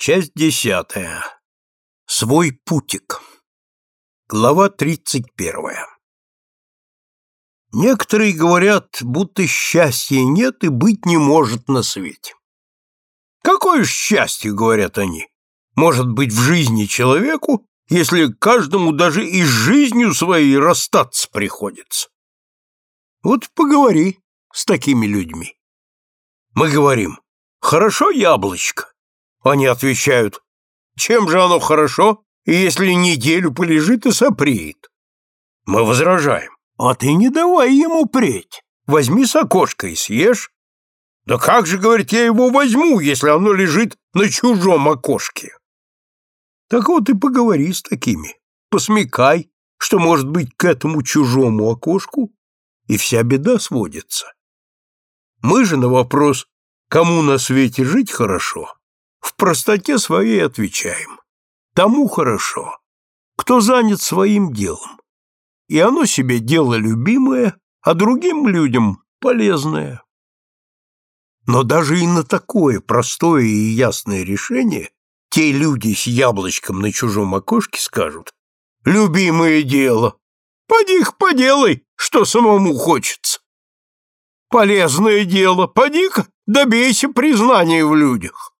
Часть десятая. Свой путик. Глава тридцать первая. Некоторые говорят, будто счастья нет и быть не может на свете. Какое счастье, говорят они, может быть в жизни человеку, если каждому даже и с жизнью своей расстаться приходится? Вот поговори с такими людьми. Мы говорим, хорошо яблочко, они отвечают, чем же оно хорошо, если неделю полежит и сопреет? Мы возражаем, а ты не давай ему преть. Возьми с окошка и съешь. Да как же, говорит, я его возьму, если оно лежит на чужом окошке? Так вот и поговори с такими, посмекай, что может быть к этому чужому окошку, и вся беда сводится. Мы же на вопрос, кому на свете жить хорошо, в простоте своей отвечаем. Тому хорошо, кто занят своим делом. И оно себе дело любимое, а другим людям полезное. Но даже и на такое простое и ясное решение те люди с яблочком на чужом окошке скажут «Любимое дело, поди-ка поделай, что самому хочется». «Полезное дело, поди-ка добейся признания в людях».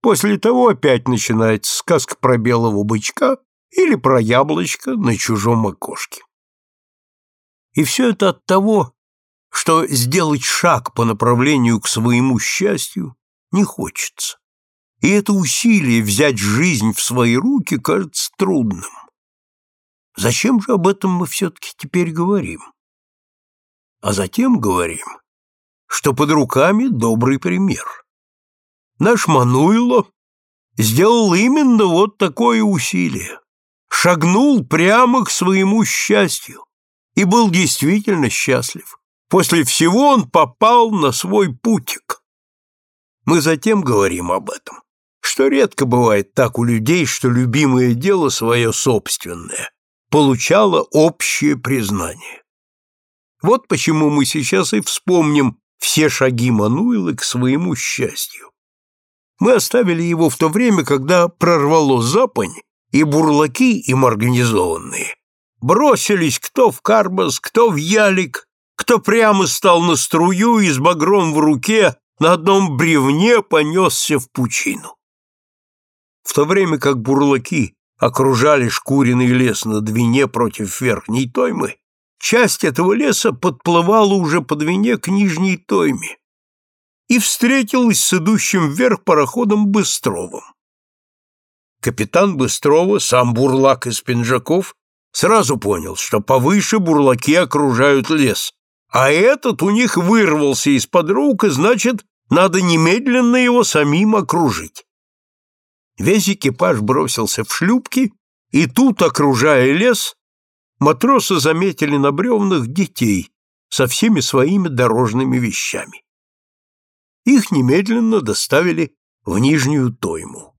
После того опять начинается сказка про белого бычка или про яблочко на чужом окошке. И все это от того, что сделать шаг по направлению к своему счастью не хочется. И это усилие взять жизнь в свои руки кажется трудным. Зачем же об этом мы все-таки теперь говорим? А затем говорим, что под руками добрый пример наш Мануйло сделал именно вот такое усилие. Шагнул прямо к своему счастью и был действительно счастлив. После всего он попал на свой путик. Мы затем говорим об этом, что редко бывает так у людей, что любимое дело свое собственное получало общее признание. Вот почему мы сейчас и вспомним все шаги Мануилы к своему счастью. Мы оставили его в то время, когда прорвало запань, и бурлаки им организованные бросились кто в карбас, кто в ялик, кто прямо стал на струю и с багром в руке на одном бревне понесся в пучину. В то время как бурлаки окружали шкуренный лес на Двине против Верхней Тоймы, часть этого леса подплывала уже по Двине к Нижней Тойме, и встретилась с идущим вверх пароходом Быстровым. Капитан Быстрова, сам бурлак из пинжаков, сразу понял, что повыше бурлаки окружают лес, а этот у них вырвался из-под рук, и значит, надо немедленно его самим окружить. Весь экипаж бросился в шлюпки, и тут, окружая лес, матросы заметили на бревнах детей со всеми своими дорожными вещами. Их немедленно доставили в Нижнюю Тойму.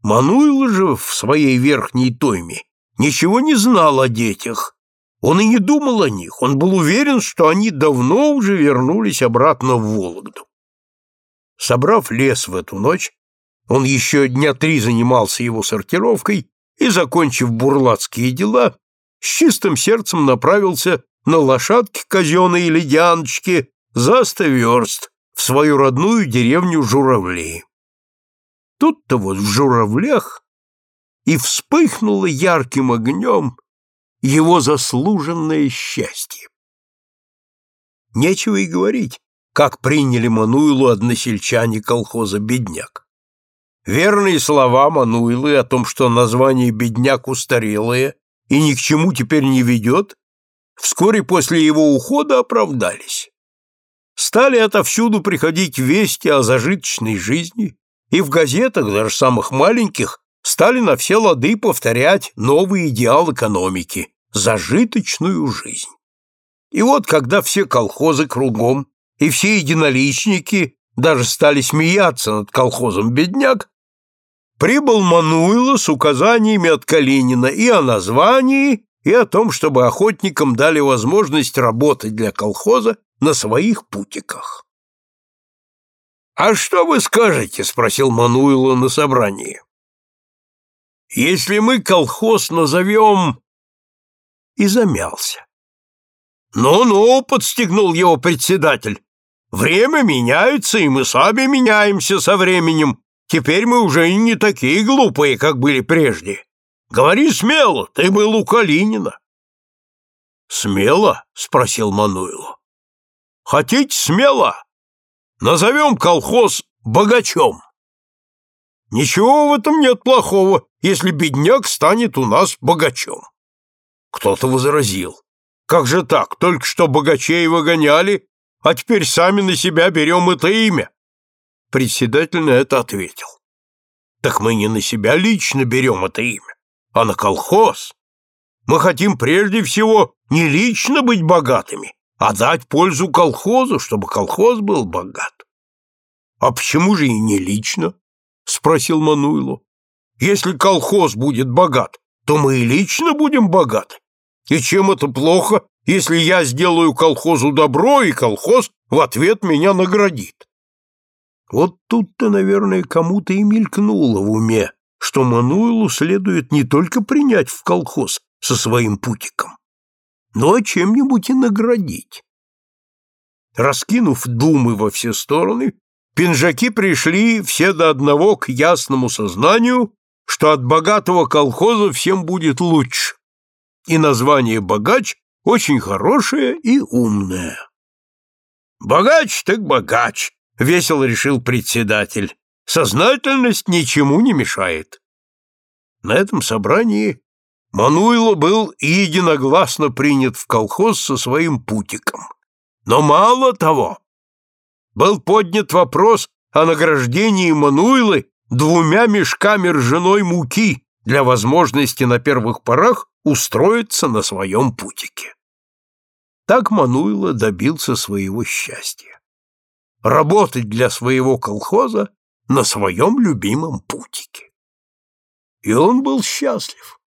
Мануил же в своей Верхней Тойме ничего не знал о детях. Он и не думал о них, он был уверен, что они давно уже вернулись обратно в Вологду. Собрав лес в эту ночь, он еще дня три занимался его сортировкой и, закончив бурлацкие дела, с чистым сердцем направился на лошадке казенной или Дианочке за сто верст свою родную деревню Журавли. Тут-то вот в Журавлях и вспыхнуло ярким огнем его заслуженное счастье. Нечего и говорить, как приняли Мануилу односельчане колхоза «Бедняк». Верные слова Мануилы о том, что название «Бедняк» устарелое и ни к чему теперь не ведет, вскоре после его ухода оправдались стали отовсюду приходить вести о зажиточной жизни, и в газетах, даже самых маленьких, стали на все лады повторять новый идеал экономики – зажиточную жизнь. И вот, когда все колхозы кругом и все единоличники даже стали смеяться над колхозом «Бедняк», прибыл Мануило с указаниями от Калинина и о названии, и о том, чтобы охотникам дали возможность работать для колхоза на своих путиках. «А что вы скажете?» — спросил Мануило на собрании. «Если мы колхоз назовем...» И замялся. «Ну-ну», — подстегнул его председатель, — «время меняется, и мы сами меняемся со временем. Теперь мы уже не такие глупые, как были прежде. Говори смело, ты был у Калинина». «Смело?» — спросил Мануило. «Хотите смело? Назовем колхоз богачом». «Ничего в этом нет плохого, если бедняк станет у нас богачом». Кто-то возразил. «Как же так? Только что богачей выгоняли, а теперь сами на себя берем это имя». Председатель на это ответил. «Так мы не на себя лично берем это имя, а на колхоз. Мы хотим прежде всего не лично быть богатыми, а дать пользу колхозу, чтобы колхоз был богат. — А почему же и не лично? — спросил Мануйло. — Если колхоз будет богат, то мы и лично будем богаты. И чем это плохо, если я сделаю колхозу добро, и колхоз в ответ меня наградит? Вот тут-то, наверное, кому-то и мелькнуло в уме, что Мануилу следует не только принять в колхоз, со своим путиком, но чем-нибудь и наградить. Раскинув думы во все стороны, пинжаки пришли все до одного к ясному сознанию, что от богатого колхоза всем будет лучше, и название «богач» очень хорошее и умное. «Богач так богач», — весело решил председатель. «Сознательность ничему не мешает». На этом собрании Мануйло был единогласно принят в колхоз со своим путиком. Но мало того, был поднят вопрос о награждении Мануйлы двумя мешками ржаной муки для возможности на первых порах устроиться на своем путике. Так Мануйло добился своего счастья. Работать для своего колхоза на своем любимом путике. И он был счастлив.